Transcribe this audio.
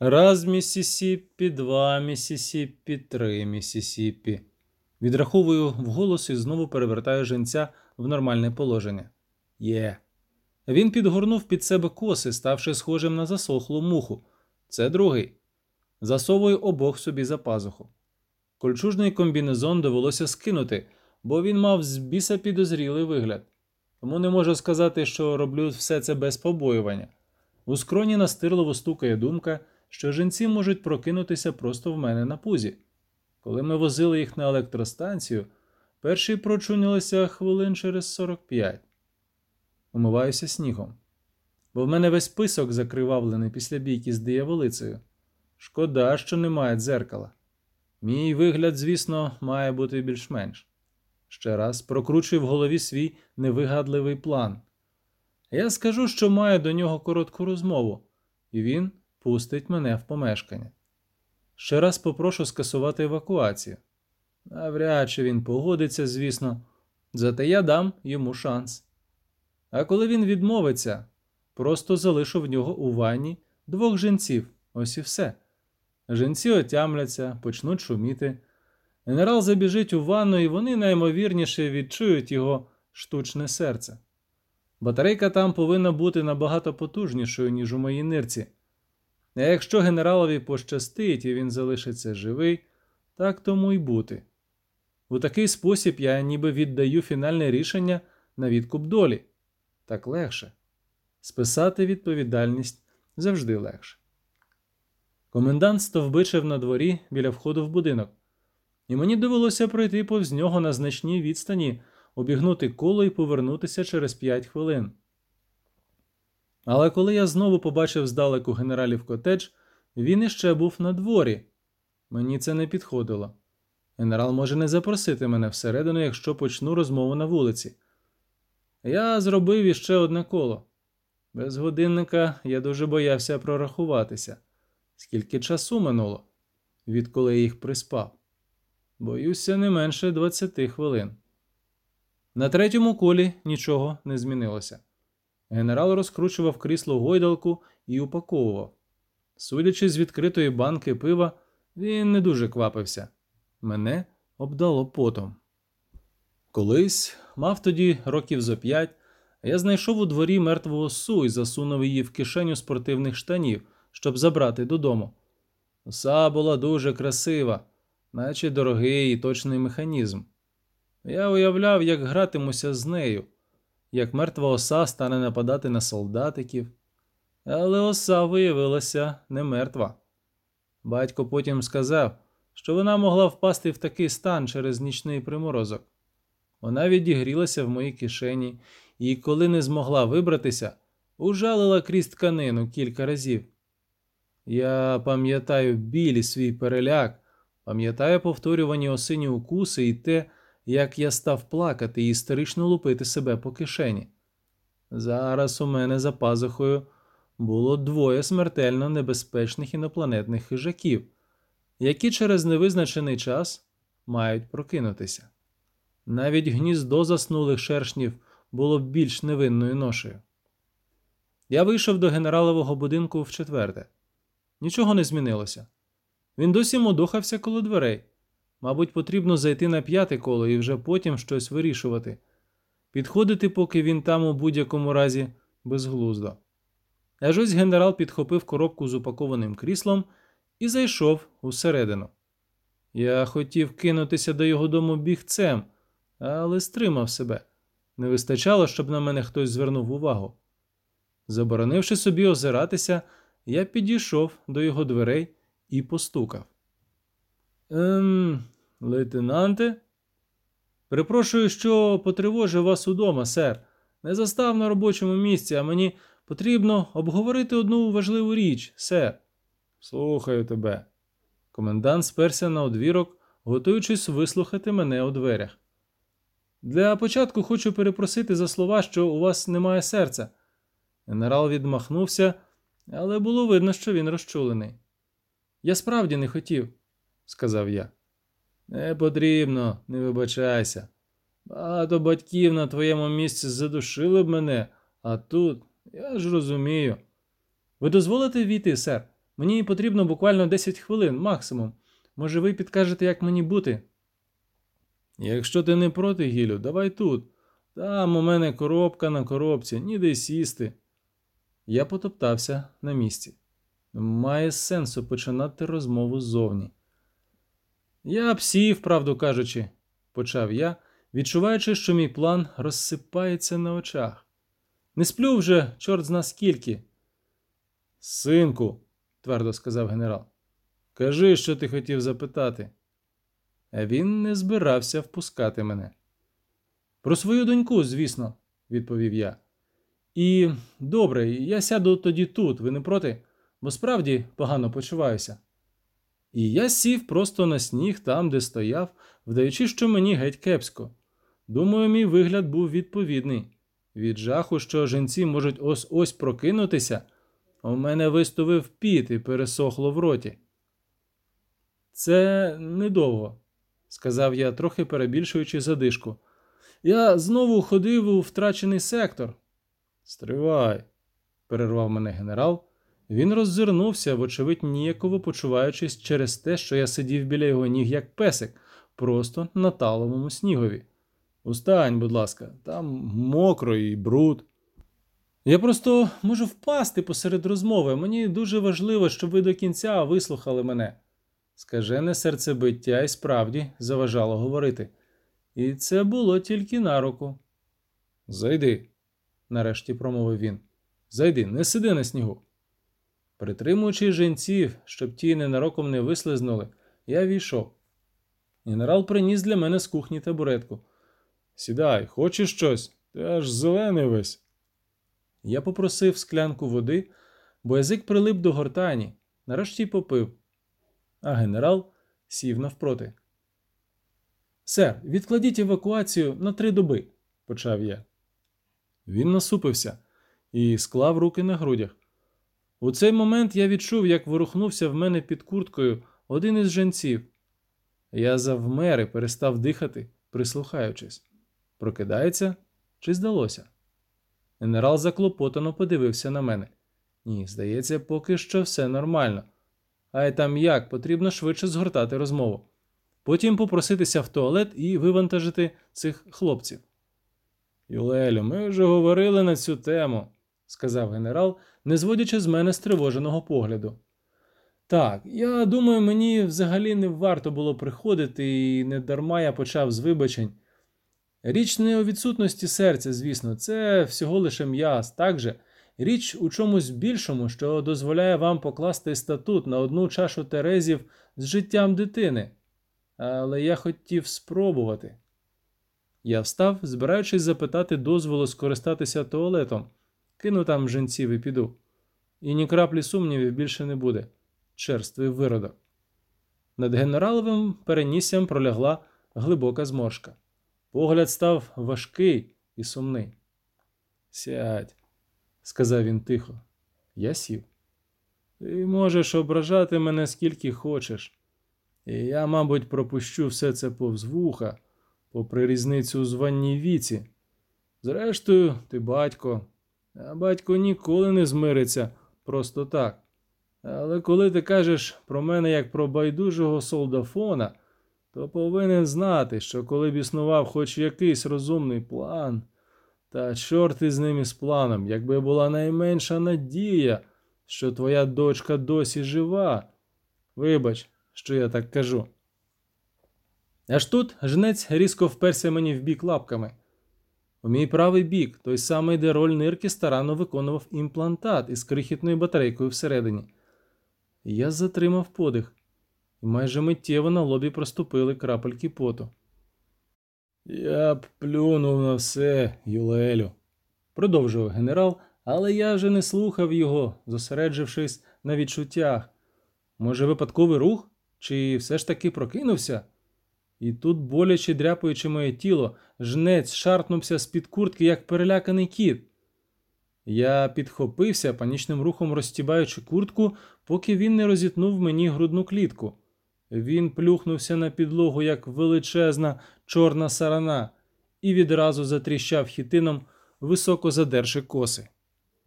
Раз Міссісіпі, два Міссісіпі, три Міссісіпі. Відраховую вголос і знову перевертаю женця в нормальне положення. Є. Він підгорнув під себе коси, ставши схожим на засохлу муху. Це другий. Засовую обох собі за пазуху. Кольчужний комбінезон довелося скинути, бо він мав з біса підозрілий вигляд. Тому не можу сказати, що роблю все це без побоювання. У скроні настирливо стукає думка, що жінці можуть прокинутися просто в мене на пузі. Коли ми возили їх на електростанцію, перші прочунилися хвилин через 45. Умиваюся снігом. Бо в мене весь писок закривавлений після бійки з дияволицею. Шкода, що немає дзеркала. Мій вигляд, звісно, має бути більш-менш. Ще раз прокручую в голові свій невигадливий план. Я скажу, що маю до нього коротку розмову, і він пустить мене в помешкання. Ще раз попрошу скасувати евакуацію. Навряд чи він погодиться, звісно, зате я дам йому шанс. А коли він відмовиться, просто залишу в нього у ванні двох жінців, ось і все. Жінці отямляться, почнуть шуміти. Генерал забіжить у ванну, і вони наймовірніше відчують його штучне серце. Батарейка там повинна бути набагато потужнішою, ніж у моїй нирці. А якщо генералові пощастить і він залишиться живий, так тому й бути. У такий спосіб я ніби віддаю фінальне рішення на відкуп долі. Так легше. Списати відповідальність завжди легше. Комендант стовбичив на дворі біля входу в будинок, і мені довелося пройти повз нього на значній відстані, обігнути коло і повернутися через п'ять хвилин. Але коли я знову побачив здалеку генералів котедж, він іще був на дворі. Мені це не підходило. Генерал може не запросити мене всередину, якщо почну розмову на вулиці. Я зробив іще одне коло. Без годинника я дуже боявся прорахуватися. Скільки часу минуло, відколи я їх приспав? Боюся, не менше 20 хвилин. На третьому колі нічого не змінилося. Генерал розкручував крісло гойдалку і упаковував. Судячи з відкритої банки пива, він не дуже квапився. Мене обдало потом. Колись, мав тоді років зо п'ять, я знайшов у дворі мертву осу і засунув її в кишеню спортивних штанів, щоб забрати додому. Оса була дуже красива, наче дорогий і точний механізм. Я уявляв, як гратимуся з нею, як мертва оса стане нападати на солдатиків. Але оса виявилася не мертва. Батько потім сказав, що вона могла впасти в такий стан через нічний приморозок. Вона відігрілася в моїй кишені і, коли не змогла вибратися, ужалила крізь тканину кілька разів. Я пам'ятаю білі свій переляк, пам'ятаю повторювані осині укуси і те, як я став плакати і істерично лупити себе по кишені. Зараз у мене за пазухою було двоє смертельно небезпечних інопланетних хижаків, які через невизначений час мають прокинутися. Навіть гніздо заснулих шершнів було більш невинною ношею. Я вийшов до генералового будинку в четверте. Нічого не змінилося. Він досі модохався коло дверей. Мабуть, потрібно зайти на п'яте коло і вже потім щось вирішувати. Підходити, поки він там у будь-якому разі безглуздо. Аж ось генерал підхопив коробку з упакованим кріслом і зайшов усередину. Я хотів кинутися до його дому бігцем, але стримав себе. Не вистачало, щоб на мене хтось звернув увагу. Заборонивши собі озиратися, я підійшов до його дверей і постукав. Ем, лейтенанте? Перепрошую, що потривожив вас удома, сер. Не застав на робочому місці, а мені потрібно обговорити одну важливу річ, сер. Слухаю тебе. Комендант сперся на одвірок, готуючись вислухати мене у дверях. Для початку хочу перепросити за слова, що у вас немає серця. Генерал відмахнувся, але було видно, що він розчулений. Я справді не хотів, сказав я. Не потрібно, не вибачайся. Багато батьків на твоєму місці задушили б мене, а тут я ж розумію. Ви дозволите війти, сер? Мені потрібно буквально 10 хвилин, максимум. Може, ви підкажете, як мені бути? Якщо ти не проти, Гілю, давай тут. Там у мене коробка на коробці, ніде сісти. Я потоптався на місці. Має сенсу починати розмову ззовні. Я б сів, правду кажучи, почав я, відчуваючи, що мій план розсипається на очах. Не сплю вже, чорт зна скільки. Синку, твердо сказав генерал, кажи, що ти хотів запитати. А він не збирався впускати мене. Про свою доньку, звісно, відповів я. І добре, я сяду тоді тут, ви не проти, бо справді погано почуваюся. І я сів просто на сніг там, де стояв, вдаючи, що мені геть кепсько. Думаю, мій вигляд був відповідний. Від жаху, що жінці можуть ось ось прокинутися, у мене виступив піт і пересохло в роті. Це недовго, сказав я, трохи перебільшуючи задишку. Я знову ходив у втрачений сектор. Стривай, перервав мене генерал. Він роззирнувся, вочевидь, ніяково почуваючись через те, що я сидів біля його ніг, як песик, просто на таловому снігові. Устань, будь ласка, там мокро і бруд. Я просто можу впасти посеред розмови. Мені дуже важливо, щоб ви до кінця вислухали мене. Скажене серцебиття і справді заважало говорити. І це було тільки на руку. Зайди, нарешті промовив він. Зайди, не сиди на снігу. Притримуючи жінців, щоб ті ненароком не вислизнули, я війшов. Генерал приніс для мене з кухні табуретку. Сідай, хочеш щось? Ти аж зелений весь. Я попросив склянку води, бо язик прилип до гортані, нарешті попив. А генерал сів навпроти. Сер, відкладіть евакуацію на три доби, почав я. Він насупився і склав руки на грудях. У цей момент я відчув, як ворухнувся в мене під курткою один із женців. Я завмер і перестав дихати, прислухаючись. Прокидається чи здалося? Генерал заклопотано подивився на мене. Ні, здається, поки що все нормально. А й там як потрібно швидше згортати розмову. Потім попроситися в туалет і вивантажити цих хлопців. Юлелю, ми вже говорили на цю тему, сказав генерал, не зводячи з мене стривоженого погляду. Так, я думаю, мені взагалі не варто було приходити, і не дарма я почав з вибачень. Річ не у відсутності серця, звісно, це всього лише м'яз, так же. Річ у чомусь більшому, що дозволяє вам покласти статут на одну чашу терезів з життям дитини. Але я хотів спробувати. Я встав, збираючись запитати дозволу скористатися туалетом, кину там жінців і піду. І ні краплі сумнівів більше не буде. Черствий виродок. Над генераловим переніссям пролягла глибока зморшка. Погляд став важкий і сумний. Сядь, сказав він тихо. Я сів. Ти можеш ображати мене скільки хочеш. І я, мабуть, пропущу все це повз вуха, попри різницю у званні віці. Зрештою, ти батько, батько ніколи не змириться просто так. Але коли ти кажеш про мене як про байдужого солдафона, то повинен знати, що коли б існував хоч якийсь розумний план, та чорт із ним із планом, якби була найменша надія, що твоя дочка досі жива. Вибач, що я так кажу. Аж тут жнець різко вперся мені в бік лапками. У мій правий бік, той самий, де роль нирки старанно виконував імплантат із крихітною батарейкою всередині. Я затримав подих, і майже миттєво на лобі проступили крапельки поту. Я б плюнув на все, Юлелю, продовжував генерал, але я вже не слухав його, зосереджившись на відчуттях. Може, випадковий рух? Чи все ж таки прокинувся? І тут, боляче дряпаючи моє тіло, жнець шарпнувся з-під куртки, як переляканий кіт. Я підхопився, панічним рухом розтібаючи куртку, поки він не розітнув мені грудну клітку. Він плюхнувся на підлогу, як величезна чорна сарана, і відразу затріщав хітином, високо задерши коси.